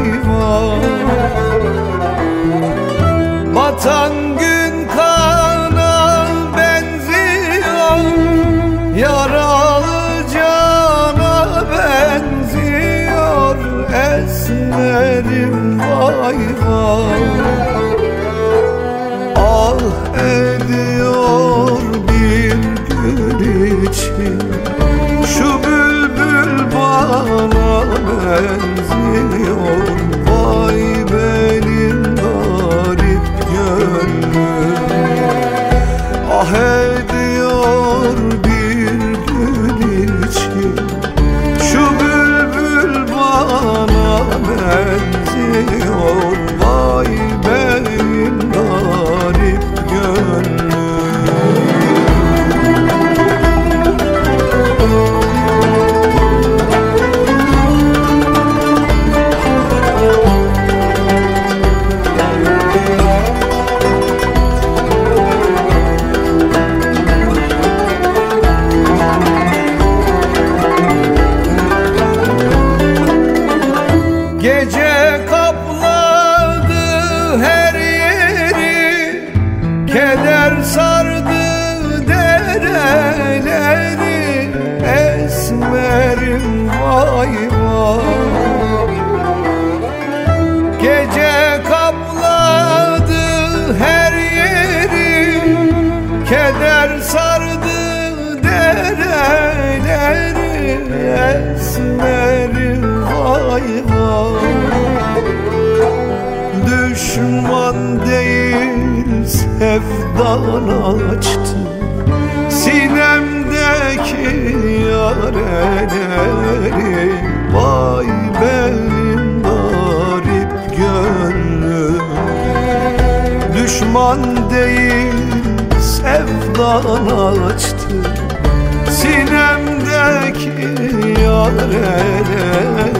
hayvan. Batan gün kana benziyor Yaralı cana benziyor Esmerim vay ah vay Şu bülbül bana ben Esmerim vay vay Düşman değil sevdan açtı. Sinemdeki yareleri Vay benim garip gönlüm. Düşman değil sevdan açtı Sinemdeki yareleri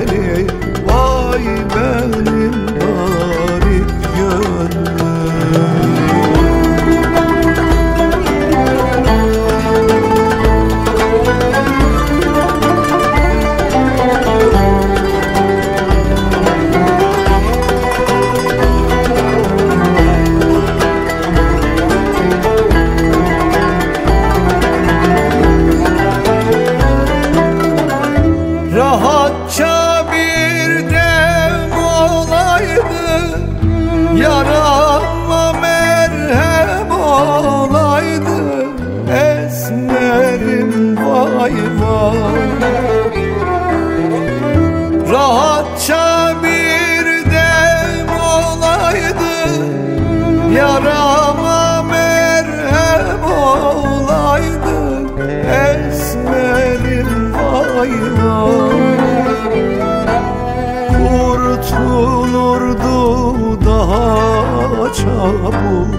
Kurtulurdu daha çabuk.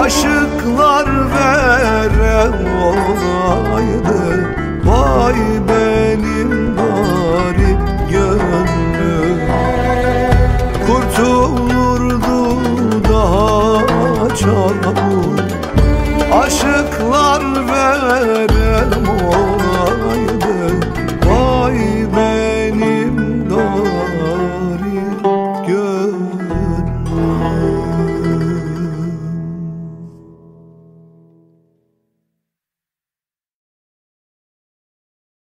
Aşıklar verem olaydı. Vay benim garip gönlüm. Kurtulurdu daha çabuk. Aşıklar verem